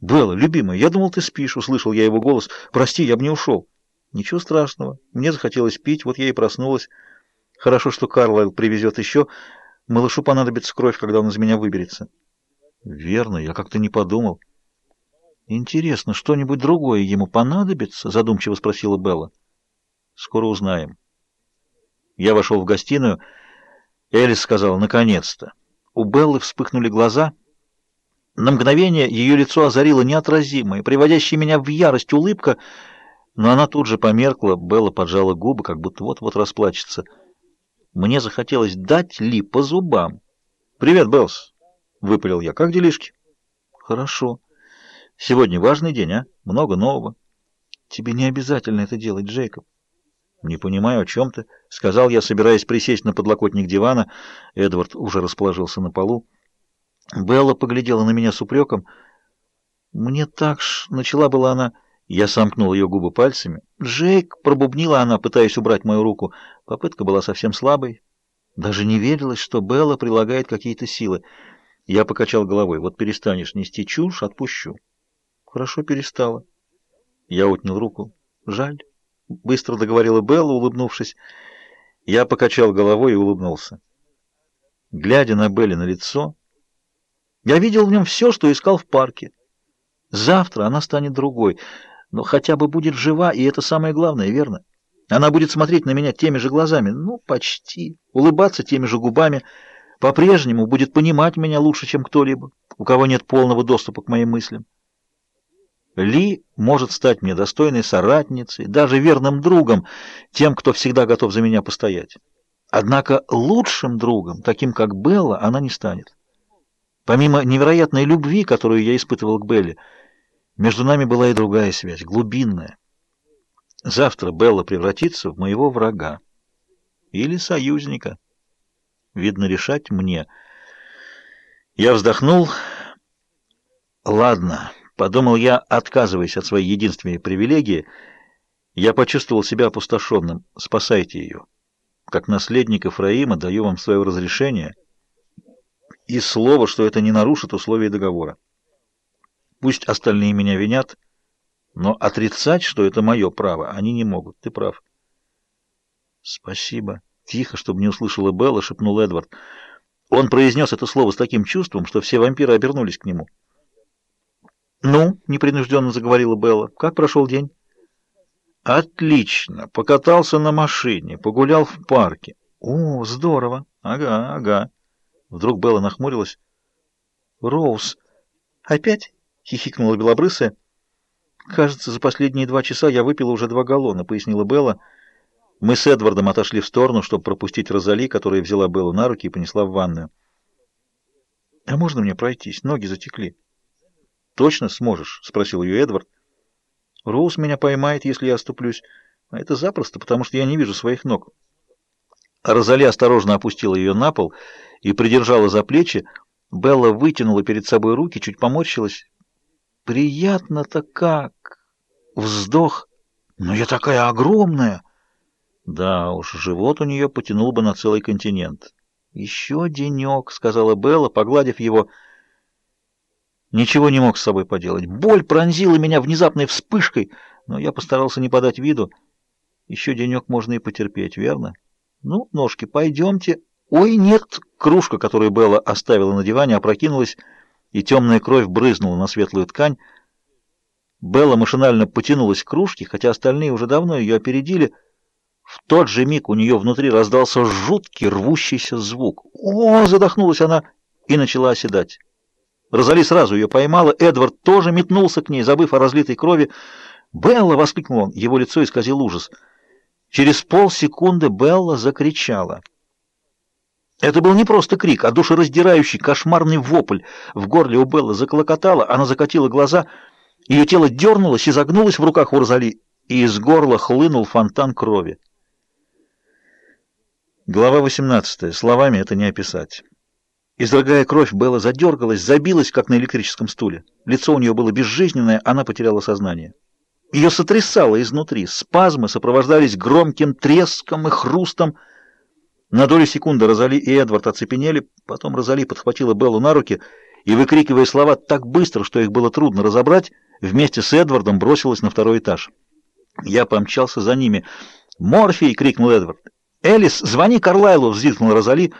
«Белла, любимая, я думал, ты спишь», — услышал я его голос. «Прости, я бы не ушел». «Ничего страшного. Мне захотелось пить, вот я и проснулась. Хорошо, что Карлайл привезет еще. Малышу понадобится кровь, когда он из меня выберется». «Верно, я как-то не подумал». «Интересно, что-нибудь другое ему понадобится?» — задумчиво спросила Белла. «Скоро узнаем». Я вошел в гостиную. Элис сказала «наконец-то». У Беллы вспыхнули глаза — на мгновение ее лицо озарила неотразимая, приводящее меня в ярость улыбка, но она тут же померкла, Белла поджала губы, как будто вот-вот расплачется. Мне захотелось дать Ли по зубам. «Привет, Беллс!» — выпалил я. «Как делишки?» «Хорошо. Сегодня важный день, а? Много нового». «Тебе не обязательно это делать, Джейкоб». «Не понимаю, о чем ты», — сказал я, собираясь присесть на подлокотник дивана. Эдвард уже расположился на полу. Белла поглядела на меня с упреком. «Мне так ж...» — начала была она. Я сомкнул ее губы пальцами. «Джейк!» — пробубнила она, пытаясь убрать мою руку. Попытка была совсем слабой. Даже не верилось, что Белла прилагает какие-то силы. Я покачал головой. «Вот перестанешь нести чушь, отпущу». «Хорошо, перестала». Я отнял руку. «Жаль», — быстро договорила Белла, улыбнувшись. Я покачал головой и улыбнулся. Глядя на Белли на лицо, я видел в нем все, что искал в парке. Завтра она станет другой, но хотя бы будет жива, и это самое главное, верно? Она будет смотреть на меня теми же глазами, ну, почти, улыбаться теми же губами, по-прежнему будет понимать меня лучше, чем кто-либо, у кого нет полного доступа к моим мыслям. Ли может стать мне достойной соратницей, даже верным другом, тем, кто всегда готов за меня постоять. Однако лучшим другом, таким как Белла, она не станет. Помимо невероятной любви, которую я испытывал к Белле, между нами была и другая связь, глубинная. Завтра Белла превратится в моего врага или союзника. Видно, решать мне. Я вздохнул. Ладно, подумал я, отказываясь от своей единственной привилегии. Я почувствовал себя опустошенным. Спасайте ее. Как наследник Ефраима даю вам свое разрешение — и слово, что это не нарушит условия договора. Пусть остальные меня винят, но отрицать, что это мое право, они не могут. Ты прав. Спасибо. Тихо, чтобы не услышала Белла, шепнул Эдвард. Он произнес это слово с таким чувством, что все вампиры обернулись к нему. «Ну», — непринужденно заговорила Белла, — «как прошел день?» «Отлично. Покатался на машине, погулял в парке». «О, здорово. Ага, ага». Вдруг Белла нахмурилась. «Роуз, опять?» — хихикнула белобрысая. «Кажется, за последние два часа я выпила уже два галлона», — пояснила Белла. Мы с Эдвардом отошли в сторону, чтобы пропустить Розали, которая взяла Беллу на руки и понесла в ванную. «А можно мне пройтись? Ноги затекли». «Точно сможешь?» — спросил ее Эдвард. «Роуз меня поймает, если я оступлюсь. А это запросто, потому что я не вижу своих ног». Розали осторожно опустила ее на пол и придержала за плечи. Белла вытянула перед собой руки, чуть поморщилась. «Приятно-то как!» Вздох. «Но я такая огромная!» Да уж, живот у нее потянул бы на целый континент. «Еще денек», — сказала Белла, погладив его. Ничего не мог с собой поделать. Боль пронзила меня внезапной вспышкой, но я постарался не подать виду. Еще денек можно и потерпеть, верно? Ну, ножки, пойдемте. Ой, нет! Кружка, которую Белла оставила на диване, опрокинулась, и темная кровь брызнула на светлую ткань. Белла машинально потянулась к кружке, хотя остальные уже давно ее опередили. В тот же миг у нее внутри раздался жуткий рвущийся звук. «О!» — задохнулась она и начала оседать. Розали сразу ее поймала, Эдвард тоже метнулся к ней, забыв о разлитой крови. «Белла!» — воскликнул он, его лицо исказил ужас. Через полсекунды Белла закричала. Это был не просто крик, а душераздирающий, кошмарный вопль. В горле у Беллы заклокотало, она закатила глаза, ее тело дернулось и загнулось в руках Урзали, и из горла хлынул фонтан крови. Глава 18. Словами это не описать. Изрыгая кровь, Белла задергалась, забилась, как на электрическом стуле. Лицо у нее было безжизненное, она потеряла сознание. Ее сотрясало изнутри, спазмы сопровождались громким треском и хрустом, на долю секунды Розали и Эдвард оцепенели, потом Розали подхватила Беллу на руки и, выкрикивая слова так быстро, что их было трудно разобрать, вместе с Эдвардом бросилась на второй этаж. Я помчался за ними. «Морфий!» — крикнул Эдвард. «Элис, звони Карлайлу!» — взвизгнула Розали.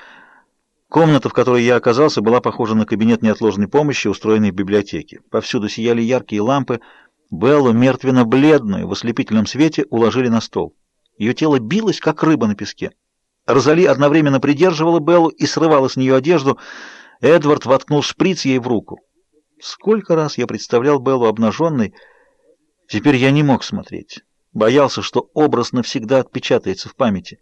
Комната, в которой я оказался, была похожа на кабинет неотложной помощи, устроенный в библиотеке. Повсюду сияли яркие лампы. Беллу, мертвенно-бледную, в ослепительном свете, уложили на стол. Ее тело билось, как рыба на песке. Розали одновременно придерживала Беллу и срывала с нее одежду. Эдвард воткнул шприц ей в руку. Сколько раз я представлял Беллу обнаженной, теперь я не мог смотреть. Боялся, что образ навсегда отпечатается в памяти.